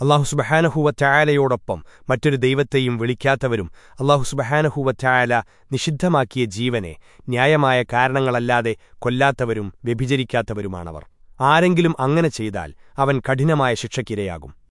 അള്ളാഹുസുബഹാനഹുവറ്റായാലയോടൊപ്പം മറ്റൊരു ദൈവത്തെയും വിളിക്കാത്തവരും അള്ളാഹുസുബഹാനഹുവറ്റായാല നിഷിദ്ധമാക്കിയ ജീവനെ ന്യായമായ കാരണങ്ങളല്ലാതെ കൊല്ലാത്തവരും വ്യഭിചരിക്കാത്തവരുമാണവർ. ആരെങ്കിലും അങ്ങനെ ചെയ്താൽ അവൻ കഠിനമായ ശിക്ഷയ്ക്കിരയാകും.